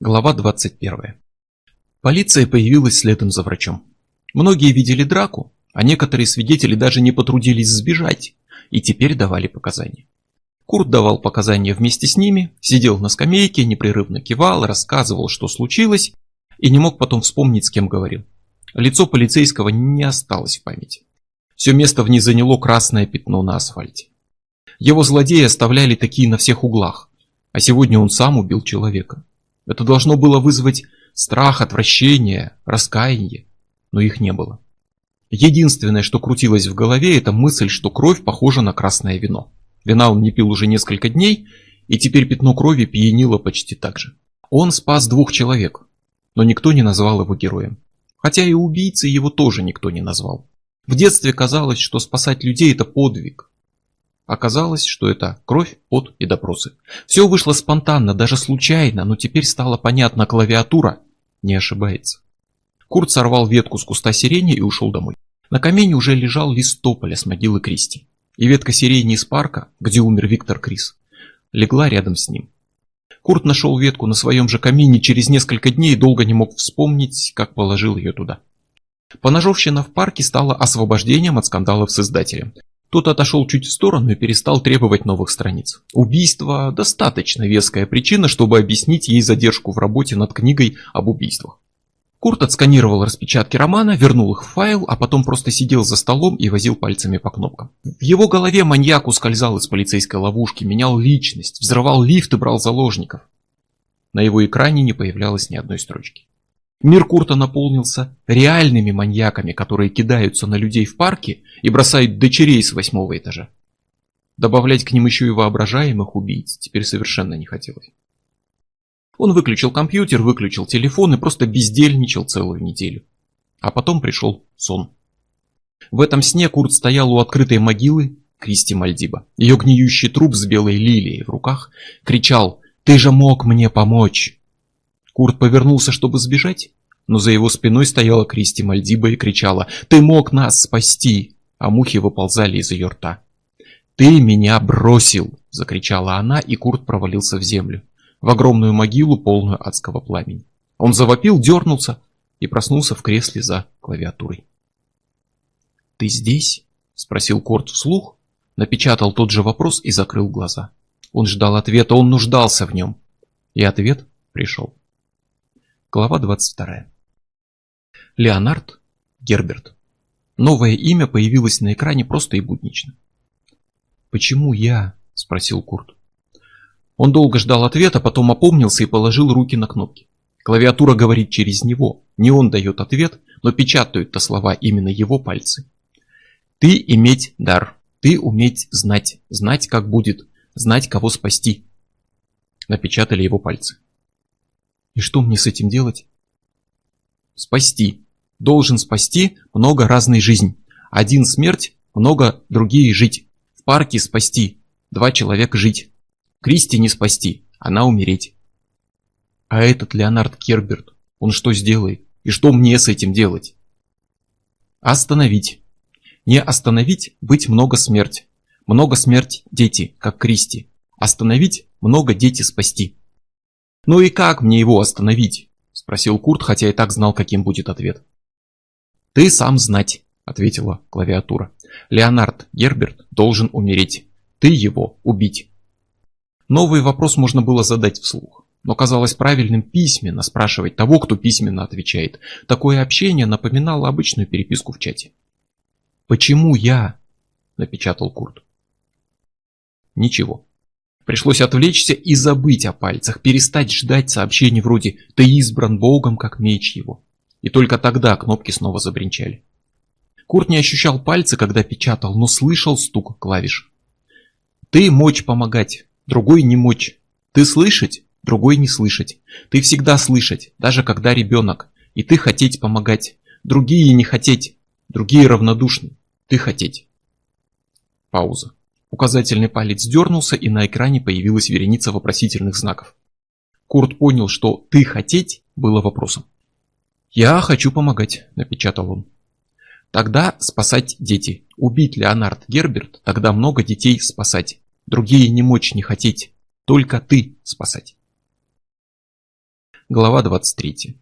Глава 21. Полиция появилась следом за врачом. Многие видели драку, а некоторые свидетели даже не потрудились сбежать и теперь давали показания. Курт давал показания вместе с ними, сидел на скамейке, непрерывно кивал, рассказывал, что случилось, и не мог потом вспомнить, с кем говорил. Лицо полицейского не осталось в памяти. Все место в ней заняло красное пятно на асфальте. Его злодеи оставляли такие на всех углах, а сегодня он сам убил человека. Это должно было вызвать страх, отвращение, раскаяние, но их не было. Единственное, что крутилось в голове, это мысль, что кровь похожа на красное вино. Вина он не пил уже несколько дней, и теперь пятно крови пьянило почти так же. Он спас двух человек, но никто не назвал его героем. Хотя и убийцей его тоже никто не назвал. В детстве казалось, что спасать людей это подвиг. Оказалось, что это кровь, пот и допросы. Все вышло спонтанно, даже случайно, но теперь стало понятно, клавиатура не ошибается. Курт сорвал ветку с куста сирени и ушел домой. На камине уже лежал лист тополя с могилы Кристи. И ветка сирени из парка, где умер Виктор Крис, легла рядом с ним. Курт нашел ветку на своем же камине через несколько дней и долго не мог вспомнить, как положил ее туда. Поножовщина в парке стала освобождением от скандалов с издателем. Тот отошел чуть в сторону и перестал требовать новых страниц. Убийство – достаточно веская причина, чтобы объяснить ей задержку в работе над книгой об убийствах. Курт отсканировал распечатки романа, вернул их в файл, а потом просто сидел за столом и возил пальцами по кнопкам. В его голове маньяк ускользал из полицейской ловушки, менял личность, взрывал лифт и брал заложников. На его экране не появлялось ни одной строчки. Мир Курта наполнился реальными маньяками, которые кидаются на людей в парке и бросают дочерей с восьмого этажа. Добавлять к ним еще и воображаемых убийц теперь совершенно не хотелось. Он выключил компьютер, выключил телефон и просто бездельничал целую неделю. А потом пришел сон. В этом сне Курт стоял у открытой могилы Кристи Мальдиба. Ее гниющий труп с белой лилией в руках кричал «Ты же мог мне помочь!». Курт повернулся, чтобы сбежать, но за его спиной стояла Кристи Мальдиба и кричала «Ты мог нас спасти!», а мухи выползали из ее рта. «Ты меня бросил!» – закричала она, и Курт провалился в землю в огромную могилу, полную адского пламени. Он завопил, дернулся и проснулся в кресле за клавиатурой. «Ты здесь?» – спросил Корт вслух, напечатал тот же вопрос и закрыл глаза. Он ждал ответа, он нуждался в нем. И ответ пришел. Глава 22. Леонард Герберт. Новое имя появилось на экране просто и буднично. «Почему я?» – спросил Курт. Он долго ждал ответа, потом опомнился и положил руки на кнопки. Клавиатура говорит через него. Не он дает ответ, но печатают-то слова именно его пальцы. Ты иметь дар. Ты уметь знать. Знать, как будет. Знать, кого спасти. Напечатали его пальцы. И что мне с этим делать? Спасти. Должен спасти много разной жизнь. Один смерть, много другие жить. В парке спасти. Два человека жить. Кристи не спасти, она умереть. А этот Леонард Керберт, он что сделает? И что мне с этим делать? Остановить. Не остановить, быть много смерть. Много смерть дети, как Кристи. Остановить, много дети спасти. Ну и как мне его остановить? Спросил Курт, хотя и так знал, каким будет ответ. Ты сам знать, ответила клавиатура. Леонард Герберт должен умереть. Ты его убить. Новый вопрос можно было задать вслух. Но казалось правильным письменно спрашивать того, кто письменно отвечает. Такое общение напоминало обычную переписку в чате. «Почему я?» – напечатал Курт. Ничего. Пришлось отвлечься и забыть о пальцах, перестать ждать сообщений вроде «Ты избран Богом, как меч его». И только тогда кнопки снова забринчали. Курт не ощущал пальцы, когда печатал, но слышал стук клавиш. «Ты мочь помогать, другой не мочь. Ты слышать, другой не слышать. Ты всегда слышать, даже когда ребенок. И ты хотеть помогать. Другие не хотеть. Другие равнодушны. Ты хотеть. Пауза. Указательный палец дернулся, и на экране появилась вереница вопросительных знаков. Курт понял, что «ты хотеть» было вопросом. «Я хочу помогать», – напечатал он. «Тогда спасать дети. Убить Леонард Герберт, тогда много детей спасать. Другие не мочь не хотеть, только ты спасать. Глава 23.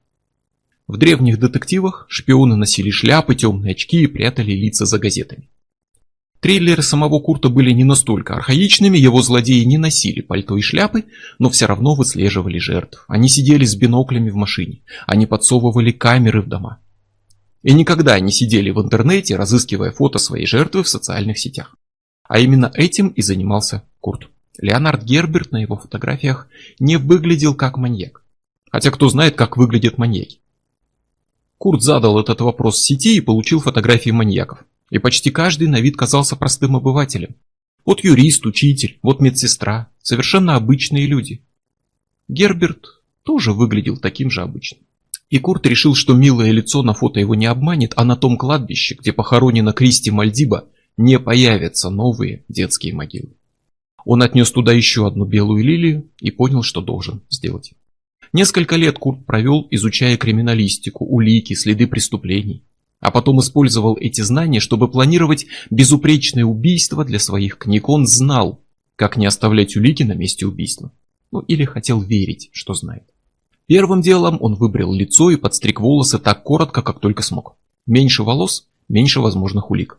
В древних детективах шпионы носили шляпы, темные очки и прятали лица за газетами. Триллеры самого Курта были не настолько архаичными, его злодеи не носили пальто и шляпы, но все равно выслеживали жертв. Они сидели с биноклями в машине, они подсовывали камеры в дома. И никогда не сидели в интернете, разыскивая фото своей жертвы в социальных сетях. А именно этим и занимался Курт. Леонард Герберт на его фотографиях не выглядел как маньяк. Хотя кто знает, как выглядят маньяки. Курт задал этот вопрос в сети и получил фотографии маньяков. И почти каждый на вид казался простым обывателем. Вот юрист, учитель, вот медсестра. Совершенно обычные люди. Герберт тоже выглядел таким же обычным. И Курт решил, что милое лицо на фото его не обманет, а на том кладбище, где похоронена Кристи Мальдиба, не появятся новые детские могилы. Он отнес туда еще одну белую лилию и понял, что должен сделать. Несколько лет Курт провел, изучая криминалистику, улики, следы преступлений. А потом использовал эти знания, чтобы планировать безупречное убийство для своих книг. Он знал, как не оставлять улики на месте убийства. Ну или хотел верить, что знает. Первым делом он выбрил лицо и подстриг волосы так коротко, как только смог. Меньше волос, меньше возможных улик.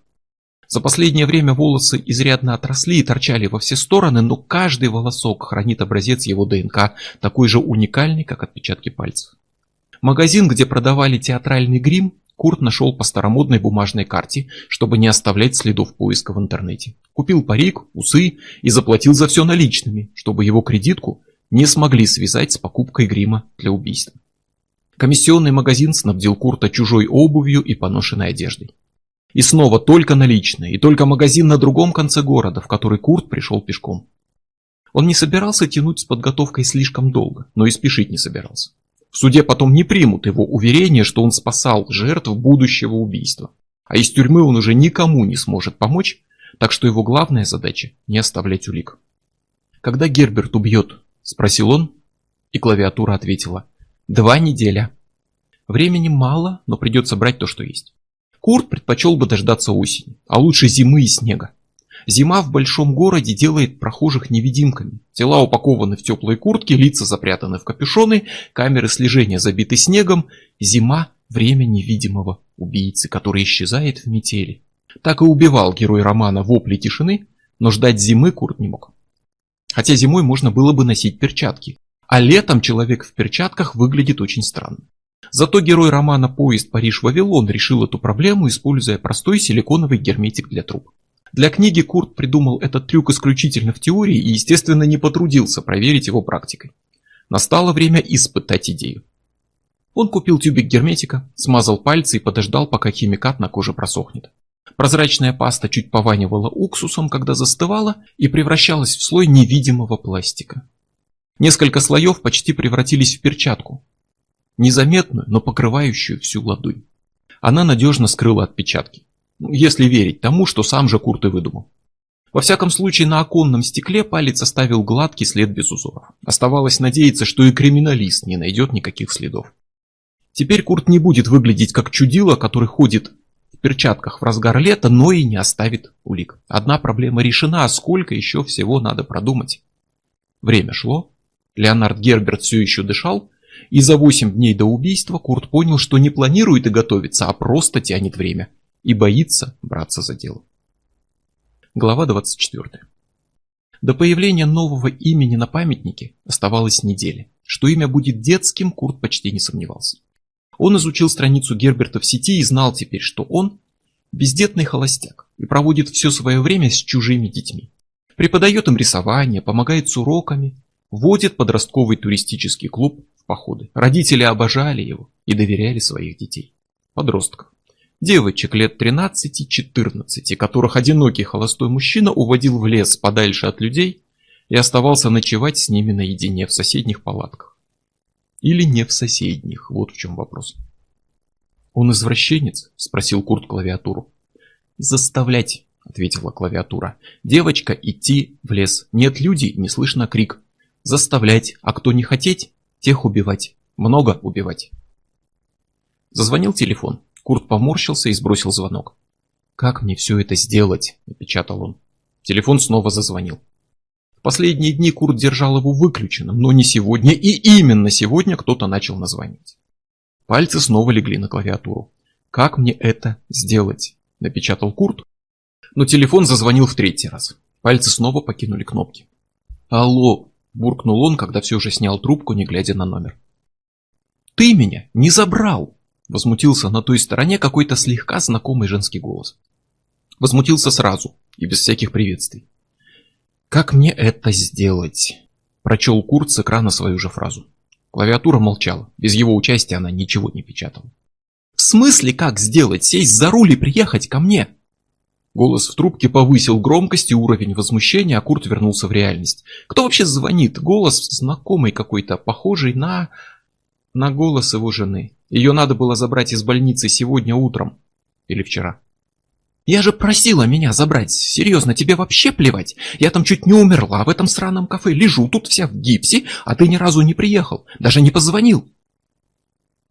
За последнее время волосы изрядно отросли и торчали во все стороны, но каждый волосок хранит образец его ДНК, такой же уникальный, как отпечатки пальцев. Магазин, где продавали театральный грим, Курт нашел по старомодной бумажной карте, чтобы не оставлять следов поиска в интернете. Купил парик, усы и заплатил за все наличными, чтобы его кредитку не смогли связать с покупкой грима для убийства. Комиссионный магазин снабдил Курта чужой обувью и поношенной одеждой. И снова только наличные, и только магазин на другом конце города, в который Курт пришел пешком. Он не собирался тянуть с подготовкой слишком долго, но и спешить не собирался. В суде потом не примут его уверение, что он спасал жертв будущего убийства. А из тюрьмы он уже никому не сможет помочь, так что его главная задача – не оставлять улик. «Когда Герберт убьет?» – спросил он, и клавиатура ответила. «Два неделя. Времени мало, но придется брать то, что есть. Курт предпочел бы дождаться осени, а лучше зимы и снега. Зима в большом городе делает прохожих невидимками. Тела упакованы в теплые куртки, лица запрятаны в капюшоны, камеры слежения забиты снегом. Зима – время невидимого убийцы, который исчезает в метели. Так и убивал герой романа «Вопли тишины», но ждать зимы Курт не мог. Хотя зимой можно было бы носить перчатки, а летом человек в перчатках выглядит очень странно. Зато герой романа «Поезд Париж-Вавилон» решил эту проблему, используя простой силиконовый герметик для труб. Для книги Курт придумал этот трюк исключительно в теории и, естественно, не потрудился проверить его практикой. Настало время испытать идею. Он купил тюбик герметика, смазал пальцы и подождал, пока химикат на коже просохнет. Прозрачная паста чуть пованивала уксусом, когда застывала, и превращалась в слой невидимого пластика. Несколько слоев почти превратились в перчатку, незаметную, но покрывающую всю ладонь. Она надежно скрыла отпечатки, если верить тому, что сам же Курт и выдумал. Во всяком случае, на оконном стекле палец оставил гладкий след без узоров. Оставалось надеяться, что и криминалист не найдет никаких следов. Теперь Курт не будет выглядеть как чудило, который ходит в перчатках в разгар лета, но и не оставит улик. Одна проблема решена, а сколько еще всего надо продумать? Время шло. Леонард Герберт все еще дышал, и за 8 дней до убийства Курт понял, что не планирует и готовится, а просто тянет время. И боится браться за дело. Глава 24. До появления нового имени на памятнике оставалось недели. Что имя будет детским, Курт почти не сомневался. Он изучил страницу Герберта в сети и знал теперь, что он бездетный холостяк и проводит все свое время с чужими детьми. Преподает им рисование, помогает с уроками, водит подростковый туристический клуб походы. Родители обожали его и доверяли своих детей. Подростков. Девочек лет 13-14, которых одинокий холостой мужчина уводил в лес подальше от людей и оставался ночевать с ними наедине в соседних палатках. Или не в соседних, вот в чем вопрос. «Он извращенец?» – спросил Курт клавиатуру. «Заставлять», – ответила клавиатура. «Девочка идти в лес. Нет людей, не слышно крик. Заставлять, а кто не хотеть, Тех убивать. Много убивать. Зазвонил телефон. Курт поморщился и сбросил звонок. «Как мне все это сделать?» – напечатал он. Телефон снова зазвонил. В Последние дни Курт держал его выключенным, но не сегодня, и именно сегодня кто-то начал названивать. Пальцы снова легли на клавиатуру. «Как мне это сделать?» – напечатал Курт. Но телефон зазвонил в третий раз. Пальцы снова покинули кнопки. «Алло!» – буркнул он, когда все же снял трубку, не глядя на номер. «Ты меня не забрал!» – возмутился на той стороне какой-то слегка знакомый женский голос. Возмутился сразу и без всяких приветствий. «Как мне это сделать?» Прочел Курт с экрана свою же фразу. Клавиатура молчала, без его участия она ничего не печатала. «В смысле как сделать? Сесть за руль и приехать ко мне?» Голос в трубке повысил громкость и уровень возмущения, а Курт вернулся в реальность. «Кто вообще звонит?» Голос знакомый какой-то, похожий на... на голос его жены. Ее надо было забрать из больницы сегодня утром. Или вчера. Я же просила меня забрать. Серьезно, тебе вообще плевать? Я там чуть не умерла в этом сраном кафе. Лежу тут вся в гипсе, а ты ни разу не приехал. Даже не позвонил.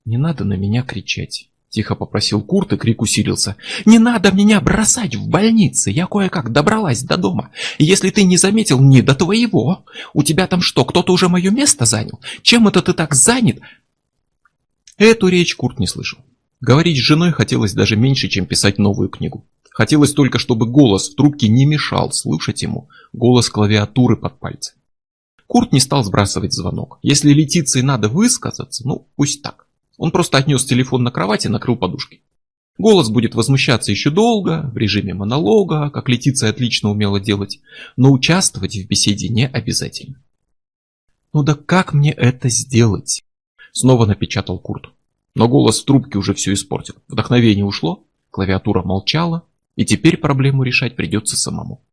Не надо на меня кричать. Тихо попросил Курт, и крик усилился. «Не надо меня бросать в больнице! Я кое-как добралась до дома. Если ты не заметил, не до твоего. У тебя там что, кто-то уже мое место занял? Чем это ты так занят?» Эту речь Курт не слышал. Говорить с женой хотелось даже меньше, чем писать новую книгу. Хотелось только, чтобы голос в трубке не мешал слышать ему голос клавиатуры под пальцем. Курт не стал сбрасывать звонок. Если Летиции надо высказаться, ну пусть так. Он просто отнес телефон на кровать и накрыл подушкой. Голос будет возмущаться еще долго, в режиме монолога, как Летиция отлично умела делать, но участвовать в беседе не обязательно. «Ну да как мне это сделать?» Снова напечатал Курт. Но голос в трубке уже все испортил. Вдохновение ушло, клавиатура молчала, и теперь проблему решать придется самому.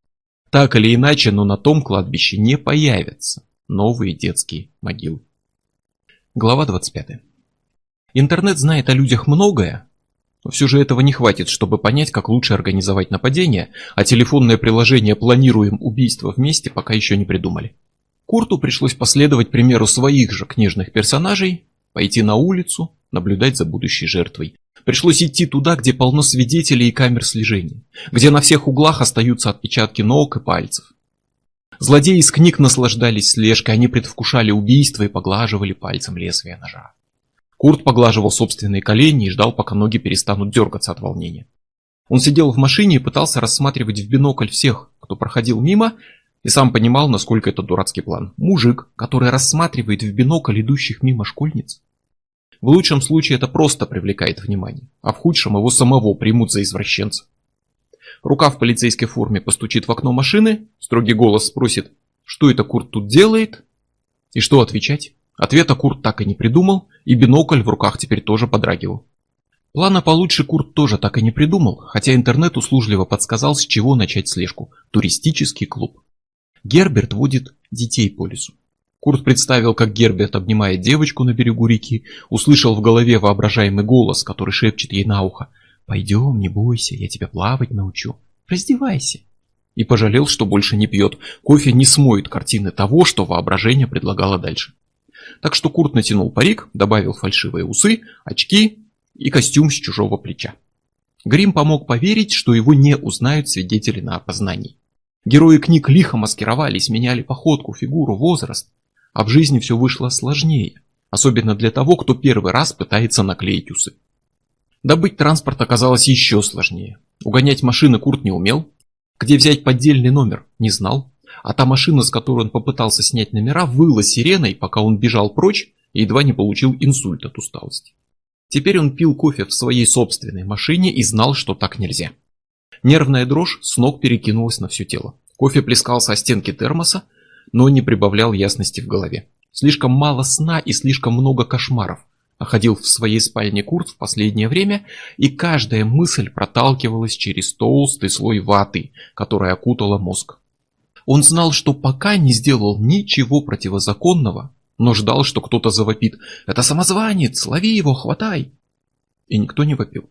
Так или иначе, но на том кладбище не появятся новые детские могилы. Глава 25. Интернет знает о людях многое, но все же этого не хватит, чтобы понять, как лучше организовать нападение, а телефонное приложение «Планируем убийство вместе» пока еще не придумали. Курту пришлось последовать примеру своих же книжных персонажей, пойти на улицу, наблюдать за будущей жертвой, Пришлось идти туда, где полно свидетелей и камер слежения, где на всех углах остаются отпечатки ног и пальцев. Злодеи из книг наслаждались слежкой, они предвкушали убийство и поглаживали пальцем лезвие ножа. Курт поглаживал собственные колени и ждал, пока ноги перестанут дергаться от волнения. Он сидел в машине и пытался рассматривать в бинокль всех, кто проходил мимо, и сам понимал, насколько это дурацкий план. Мужик, который рассматривает в бинокль идущих мимо школьниц. В лучшем случае это просто привлекает внимание, а в худшем его самого примут за извращенца. Рука в полицейской форме постучит в окно машины, строгий голос спросит, что это Курт тут делает, и что отвечать. Ответа Курт так и не придумал, и бинокль в руках теперь тоже подрагивал. Плана получше Курт тоже так и не придумал, хотя интернет услужливо подсказал, с чего начать слежку. Туристический клуб. Герберт водит детей по лесу. Курт представил, как Герберт обнимает девочку на берегу реки, услышал в голове воображаемый голос, который шепчет ей на ухо «Пойдем, не бойся, я тебя плавать научу. Раздевайся». И пожалел, что больше не пьет. Кофе не смоет картины того, что воображение предлагало дальше. Так что Курт натянул парик, добавил фальшивые усы, очки и костюм с чужого плеча. Грим помог поверить, что его не узнают свидетели на опознании. Герои книг лихо маскировались, меняли походку, фигуру, возраст. А в жизни все вышло сложнее, особенно для того, кто первый раз пытается наклеить усы. Добыть транспорт оказалось еще сложнее. Угонять машины Курт не умел, где взять поддельный номер не знал, а та машина, с которой он попытался снять номера, выла сиреной, пока он бежал прочь и едва не получил инсульт от усталости. Теперь он пил кофе в своей собственной машине и знал, что так нельзя. Нервная дрожь с ног перекинулась на все тело. Кофе плескался о стенки термоса, но не прибавлял ясности в голове. Слишком мало сна и слишком много кошмаров. Находил в своей спальне Курт в последнее время, и каждая мысль проталкивалась через толстый слой ваты, которая окутала мозг. Он знал, что пока не сделал ничего противозаконного, но ждал, что кто-то завопит «Это самозванец! Лови его! Хватай!» И никто не вопил.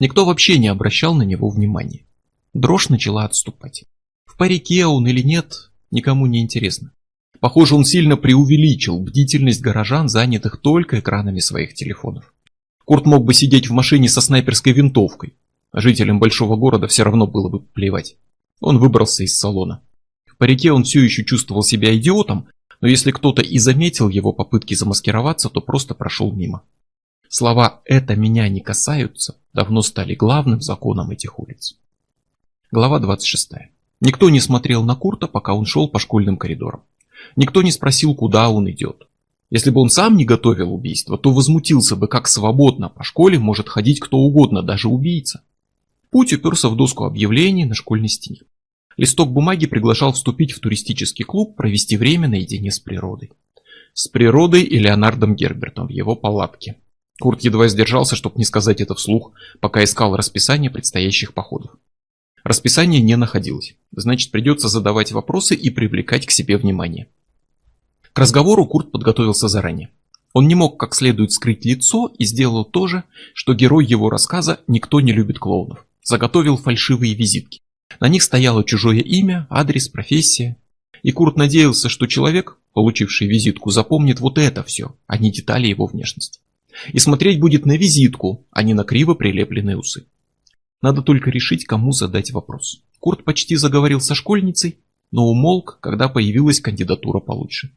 Никто вообще не обращал на него внимания. Дрожь начала отступать. В парике он или нет, никому не интересно. Похоже, он сильно преувеличил бдительность горожан, занятых только экранами своих телефонов. Курт мог бы сидеть в машине со снайперской винтовкой, а жителям большого города все равно было бы плевать. Он выбрался из салона. По реке он все еще чувствовал себя идиотом, но если кто-то и заметил его попытки замаскироваться, то просто прошел мимо. Слова «это меня не касаются» давно стали главным законом этих улиц. Глава 26. Никто не смотрел на Курта, пока он шел по школьным коридорам. Никто не спросил, куда он идет. Если бы он сам не готовил убийство, то возмутился бы, как свободно по школе может ходить кто угодно, даже убийца. Путь уперся в доску объявлений на школьной стене. Листок бумаги приглашал вступить в туристический клуб, провести время наедине с природой. С природой и Леонардом Гербертом в его палатке. Курт едва сдержался, чтобы не сказать это вслух, пока искал расписание предстоящих походов. Расписание не находилось, значит придется задавать вопросы и привлекать к себе внимание. К разговору Курт подготовился заранее. Он не мог как следует скрыть лицо и сделал то же, что герой его рассказа «Никто не любит клоунов». Заготовил фальшивые визитки. На них стояло чужое имя, адрес, профессия. И Курт надеялся, что человек, получивший визитку, запомнит вот это все, а не детали его внешности. И смотреть будет на визитку, а не на криво прилепленные усы. Надо только решить, кому задать вопрос. Курт почти заговорил со школьницей, но умолк, когда появилась кандидатура получше.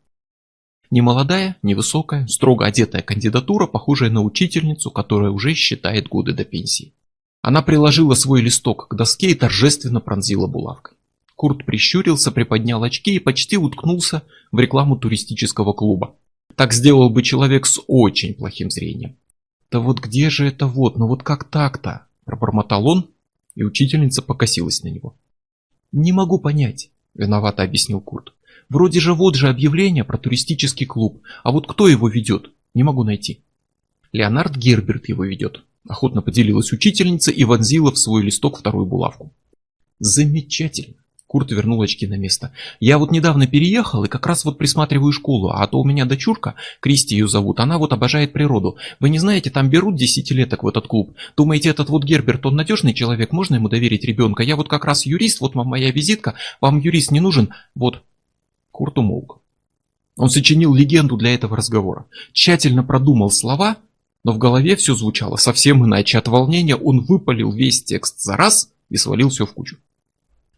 Немолодая, невысокая, строго одетая кандидатура, похожая на учительницу, которая уже считает годы до пенсии. Она приложила свой листок к доске и торжественно пронзила булавкой. Курт прищурился, приподнял очки и почти уткнулся в рекламу туристического клуба. Так сделал бы человек с очень плохим зрением. «Да вот где же это вот, ну вот как так-то?» Пробормотал он, и учительница покосилась на него. «Не могу понять», — виновато объяснил Курт. «Вроде же вот же объявление про туристический клуб, а вот кто его ведет? Не могу найти». «Леонард Герберт его ведет», — охотно поделилась учительница и вонзила в свой листок вторую булавку. «Замечательно. Курт вернул очки на место. «Я вот недавно переехал и как раз вот присматриваю школу, а то у меня дочурка, Кристи ее зовут, она вот обожает природу. Вы не знаете, там берут десятилеток в этот клуб. Думаете, этот вот Герберт, он надежный человек, можно ему доверить ребенка? Я вот как раз юрист, вот вам моя визитка, вам юрист не нужен, вот». Курт умолк. Он сочинил легенду для этого разговора, тщательно продумал слова, но в голове все звучало совсем иначе. От волнения он выпалил весь текст за раз и свалил все в кучу.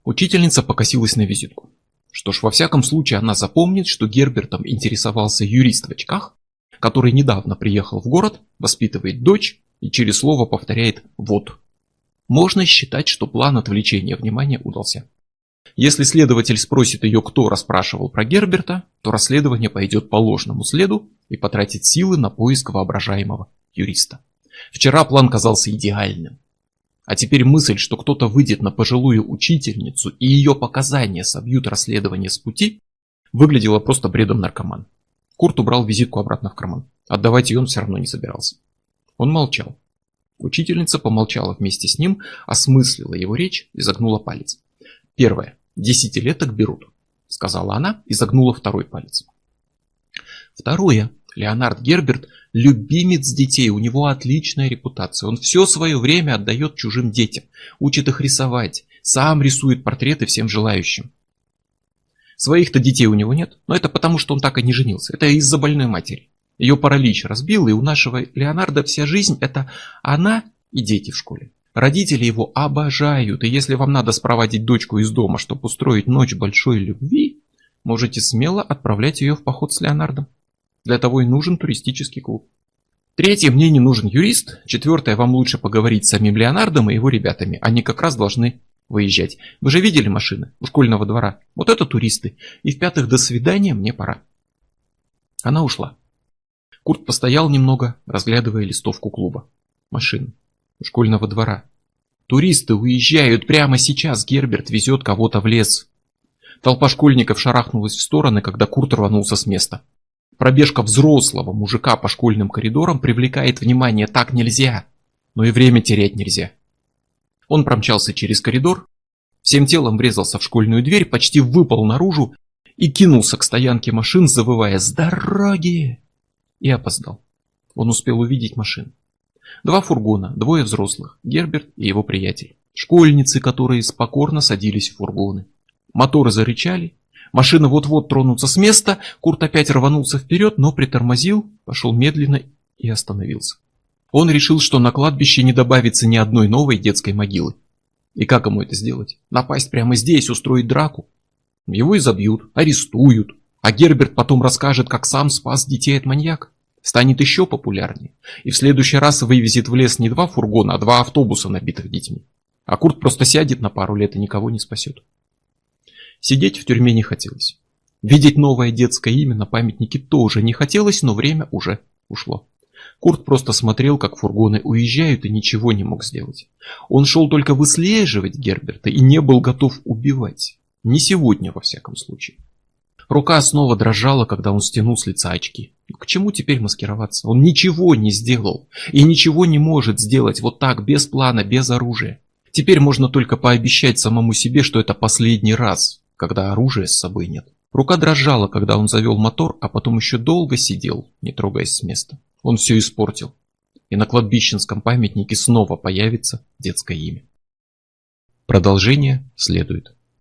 Учительница покосилась на визитку. Что ж, во всяком случае она запомнит, что Гербертом интересовался юрист в очках, который недавно приехал в город, воспитывает дочь и через слово повторяет «вот». Можно считать, что план отвлечения внимания удался. Если следователь спросит ее, кто расспрашивал про Герберта, то расследование пойдет по ложному следу и потратит силы на поиск воображаемого юриста. Вчера план казался идеальным. А теперь мысль, что кто-то выйдет на пожилую учительницу и ее показания собьют расследование с пути, выглядела просто бредом наркоман. Курт убрал визитку обратно в карман. Отдавать ее он все равно не собирался. Он молчал. Учительница помолчала вместе с ним, осмыслила его речь и загнула палец. Первое. Десятилеток берут, сказала она и загнула второй палец. Второе. Леонард Герберт – любимец детей, у него отличная репутация. Он все свое время отдает чужим детям, учит их рисовать, сам рисует портреты всем желающим. Своих-то детей у него нет, но это потому, что он так и не женился. Это из-за больной матери. Ее паралич разбил, и у нашего Леонарда вся жизнь – это она и дети в школе. Родители его обожают, и если вам надо спроводить дочку из дома, чтобы устроить ночь большой любви, можете смело отправлять ее в поход с Леонардом. Для того и нужен туристический клуб. Третье, мне не нужен юрист. Четвертое, вам лучше поговорить с самим Леонардом и его ребятами. Они как раз должны выезжать. Вы же видели машины у школьного двора? Вот это туристы. И в-пятых, до свидания, мне пора. Она ушла. Курт постоял немного, разглядывая листовку клуба. Машины. У школьного двора. Туристы уезжают прямо сейчас. Герберт везет кого-то в лес. Толпа школьников шарахнулась в стороны, когда Курт рванулся с места. Пробежка взрослого мужика по школьным коридорам привлекает внимание, так нельзя. Но и время терять нельзя. Он промчался через коридор, всем телом врезался в школьную дверь, почти выпал наружу и кинулся к стоянке машин, завывая «С дороги!» и опоздал. Он успел увидеть машин. Два фургона, двое взрослых, Герберт и его приятель. Школьницы, которые спокойно садились в фургоны. Моторы зарычали, Машина вот-вот тронутся с места, Курт опять рванулся вперед, но притормозил, пошел медленно и остановился. Он решил, что на кладбище не добавится ни одной новой детской могилы. И как ему это сделать? Напасть прямо здесь, устроить драку? Его изобьют, арестуют, а Герберт потом расскажет, как сам спас детей от маньяка. Станет еще популярнее. И в следующий раз вывезет в лес не два фургона, а два автобуса, набитых детьми. А Курт просто сядет на пару лет и никого не спасет. Сидеть в тюрьме не хотелось. Видеть новое детское имя на памятнике тоже не хотелось, но время уже ушло. Курт просто смотрел, как фургоны уезжают и ничего не мог сделать. Он шел только выслеживать Герберта и не был готов убивать. Не сегодня, во всяком случае. Рука снова дрожала, когда он стянул с лица очки. Ну, к чему теперь маскироваться? Он ничего не сделал. И ничего не может сделать вот так, без плана, без оружия. Теперь можно только пообещать самому себе, что это последний раз, когда оружия с собой нет. Рука дрожала, когда он завел мотор, а потом еще долго сидел, не трогаясь с места. Он все испортил. И на кладбищенском памятнике снова появится детское имя. Продолжение следует.